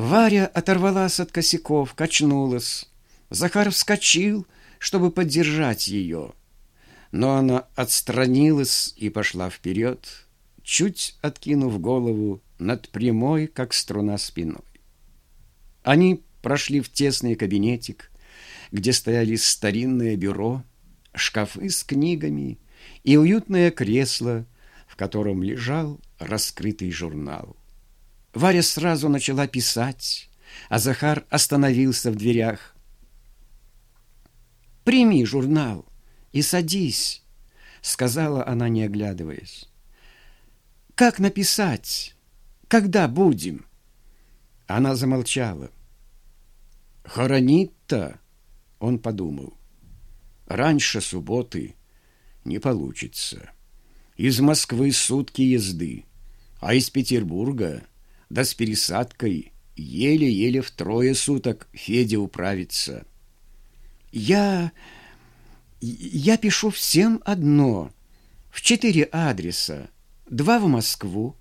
Варя оторвалась от косяков, качнулась. Захар вскочил, чтобы поддержать ее. Но она отстранилась и пошла вперед, чуть откинув голову над прямой, как струна спиной. Они прошли в тесный кабинетик, где стояли старинное бюро, шкафы с книгами и уютное кресло, в котором лежал раскрытый журнал. Варя сразу начала писать, а Захар остановился в дверях. «Прими журнал и садись», — сказала она, не оглядываясь. «Как написать? Когда будем?» Она замолчала. «Хоронить-то?» — он подумал. «Раньше субботы не получится. Из Москвы сутки езды, а из Петербурга да с пересадкой еле-еле втрое суток Федя управится. Я... я пишу всем одно, в четыре адреса, два в Москву,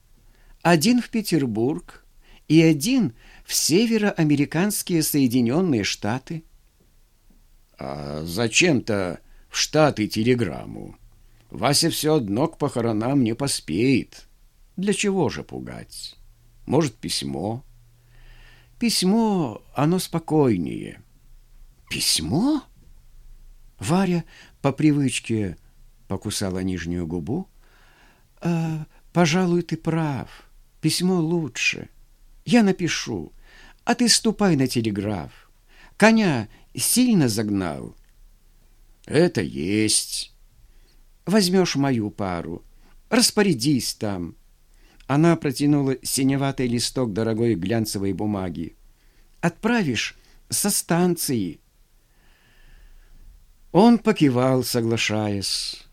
один в Петербург и один в североамериканские Соединенные Штаты. А зачем-то в Штаты телеграмму? Вася все одно к похоронам не поспеет. Для чего же пугать? Может, письмо? Письмо, оно спокойнее. Письмо? Варя по привычке покусала нижнюю губу. А, пожалуй, ты прав. Письмо лучше. Я напишу, а ты ступай на телеграф. Коня сильно загнал. Это есть. Возьмешь мою пару. Распорядись там. Она протянула синеватый листок дорогой глянцевой бумаги. «Отправишь со станции». Он покивал, соглашаясь.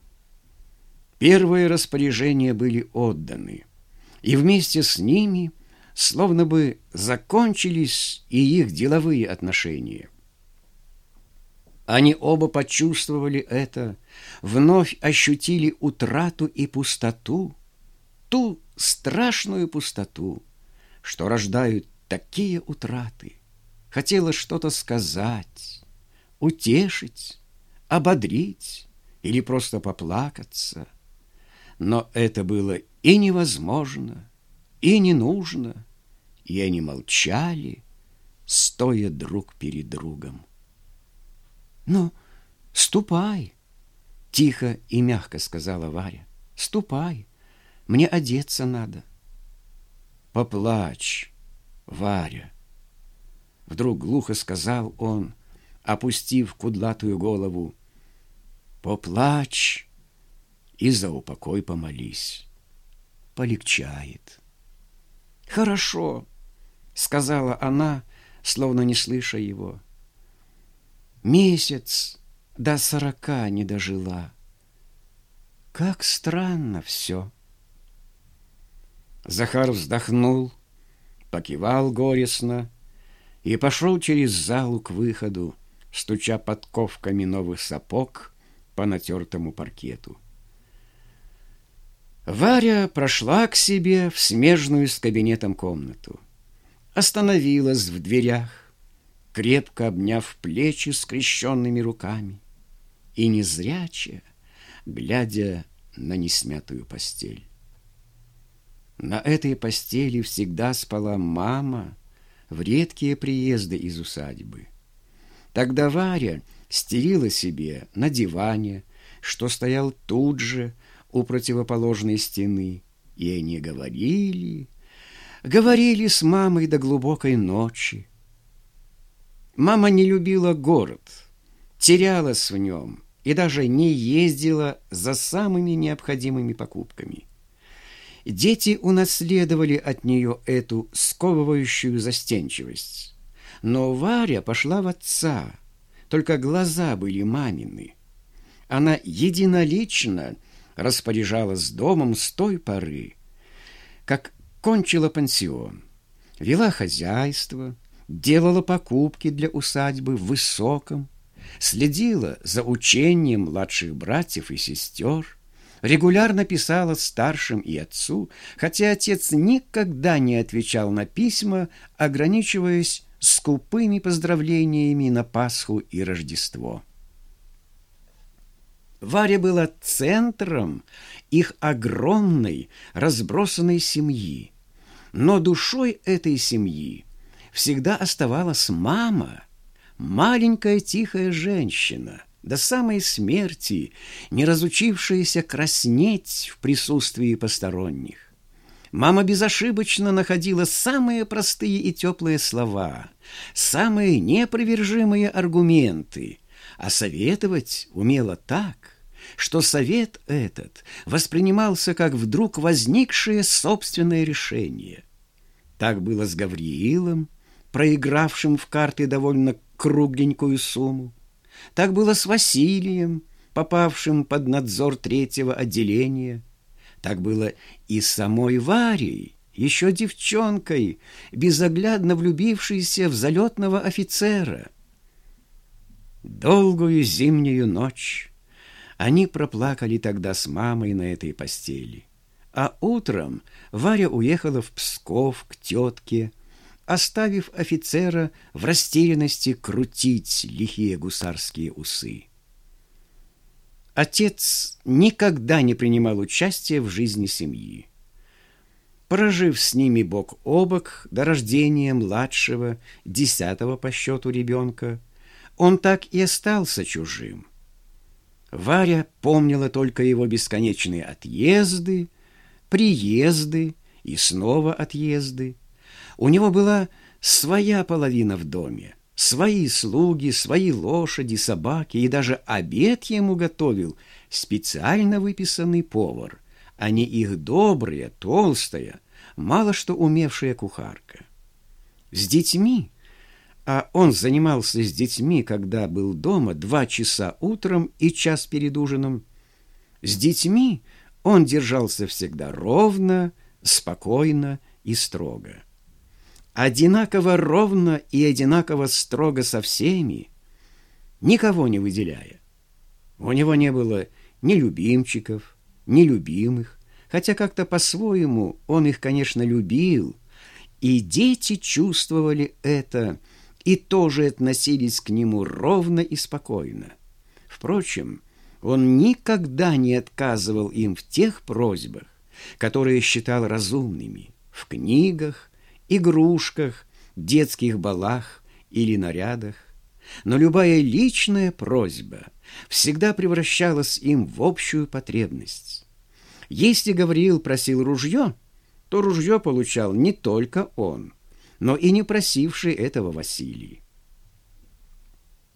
Первые распоряжения были отданы, и вместе с ними словно бы закончились и их деловые отношения. Они оба почувствовали это, вновь ощутили утрату и пустоту, ту страшную пустоту, что рождают такие утраты. Хотела что-то сказать, утешить, ободрить или просто поплакаться. Но это было и невозможно, и не нужно, и они молчали, стоя друг перед другом. «Ну, ступай!» — тихо и мягко сказала Варя. «Ступай!» Мне одеться надо. Поплачь, Варя. Вдруг глухо сказал он, опустив кудлатую голову. Поплачь и за упокой помолись. Полегчает. Хорошо, сказала она, словно не слыша его. Месяц до сорока не дожила. Как странно все. Захар вздохнул, покивал горестно и пошел через залу к выходу, стуча подковками новых сапог по натертому паркету. Варя прошла к себе в смежную с кабинетом комнату. Остановилась в дверях, крепко обняв плечи скрещенными руками и незрячая, глядя на несмятую постель. На этой постели всегда спала мама в редкие приезды из усадьбы. Тогда Варя стерила себе на диване, что стоял тут же у противоположной стены, и они говорили, говорили с мамой до глубокой ночи. Мама не любила город, терялась в нем и даже не ездила за самыми необходимыми покупками. Дети унаследовали от нее эту сковывающую застенчивость. Но Варя пошла в отца, только глаза были мамины. Она единолично распоряжалась домом с той поры, как кончила пансион, вела хозяйство, делала покупки для усадьбы в Высоком, следила за учением младших братьев и сестер, регулярно писала старшим и отцу, хотя отец никогда не отвечал на письма, ограничиваясь скупыми поздравлениями на Пасху и Рождество. Варя была центром их огромной разбросанной семьи, но душой этой семьи всегда оставалась мама, маленькая тихая женщина, до самой смерти, не разучившаяся краснеть в присутствии посторонних. Мама безошибочно находила самые простые и теплые слова, самые непровержимые аргументы, а советовать умела так, что совет этот воспринимался как вдруг возникшее собственное решение. Так было с Гавриилом, проигравшим в карты довольно кругленькую сумму. Так было с Василием, попавшим под надзор третьего отделения. Так было и с самой Варей, еще девчонкой, безоглядно влюбившейся в залетного офицера. Долгую зимнюю ночь они проплакали тогда с мамой на этой постели. А утром Варя уехала в Псков к тетке, оставив офицера в растерянности крутить лихие гусарские усы. Отец никогда не принимал участия в жизни семьи. Прожив с ними бок о бок до рождения младшего, десятого по счету ребенка, он так и остался чужим. Варя помнила только его бесконечные отъезды, приезды и снова отъезды. У него была своя половина в доме, свои слуги, свои лошади, собаки, и даже обед ему готовил специально выписанный повар, а не их добрая, толстая, мало что умевшая кухарка. С детьми, а он занимался с детьми, когда был дома два часа утром и час перед ужином, с детьми он держался всегда ровно, спокойно и строго одинаково ровно и одинаково строго со всеми, никого не выделяя. У него не было ни любимчиков, ни любимых, хотя как-то по-своему он их, конечно, любил, и дети чувствовали это и тоже относились к нему ровно и спокойно. Впрочем, он никогда не отказывал им в тех просьбах, которые считал разумными, в книгах, игрушках, детских балах или нарядах. Но любая личная просьба всегда превращалась им в общую потребность. Если Гавриил просил ружье, то ружье получал не только он, но и не просивший этого Василий.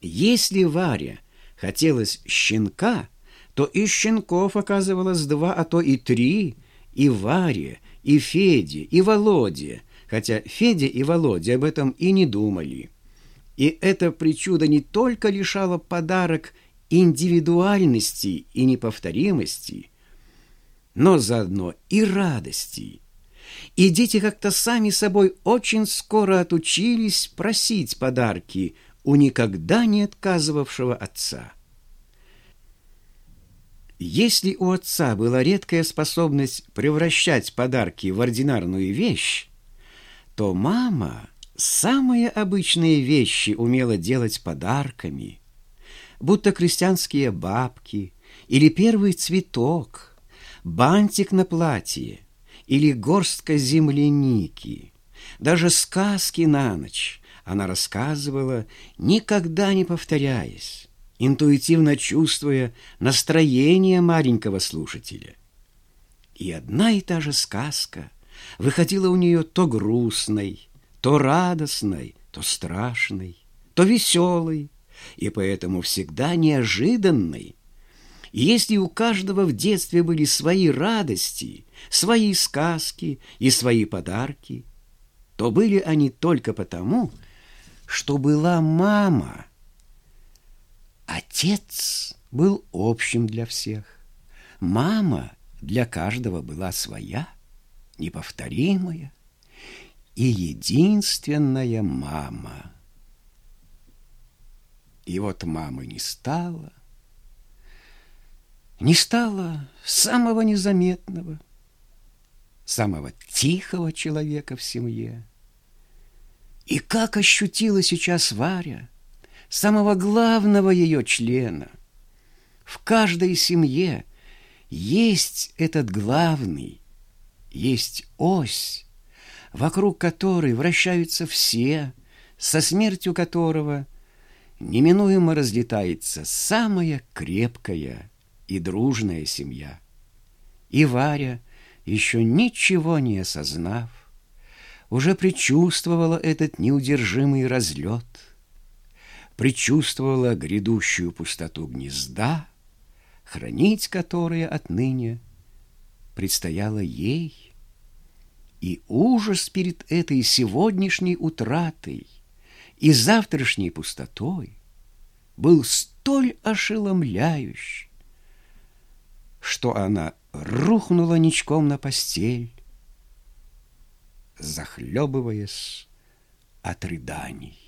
Если Варя хотелось щенка, то и щенков оказывалось два, а то и три, и Варе, и Феде, и Володе, хотя Федя и Володя об этом и не думали. И эта причуда не только лишала подарок индивидуальности и неповторимости, но заодно и радости. И дети как-то сами собой очень скоро отучились просить подарки у никогда не отказывавшего отца. Если у отца была редкая способность превращать подарки в ординарную вещь, то мама самые обычные вещи умела делать подарками, будто крестьянские бабки или первый цветок, бантик на платье или горстка земляники. Даже сказки на ночь она рассказывала, никогда не повторяясь, интуитивно чувствуя настроение маленького слушателя. И одна и та же сказка — выходила у нее то грустной, то радостной, то страшной, то веселой, и поэтому всегда неожиданной. И если у каждого в детстве были свои радости, свои сказки и свои подарки, то были они только потому, что была мама. Отец был общим для всех. Мама для каждого была своя неповторимая и единственная мама. И вот мамы не стало. Не стало самого незаметного, самого тихого человека в семье. И как ощутила сейчас Варя, самого главного ее члена. В каждой семье есть этот главный, есть ось, вокруг которой вращаются все, со смертью которого неминуемо разлетается самая крепкая и дружная семья. И Варя, еще ничего не осознав, уже предчувствовала этот неудержимый разлет, предчувствовала грядущую пустоту гнезда, хранить которое отныне предстояло ей, и ужас перед этой сегодняшней утратой и завтрашней пустотой был столь ошеломляющий, что она рухнула ничком на постель, захлебываясь от рыданий.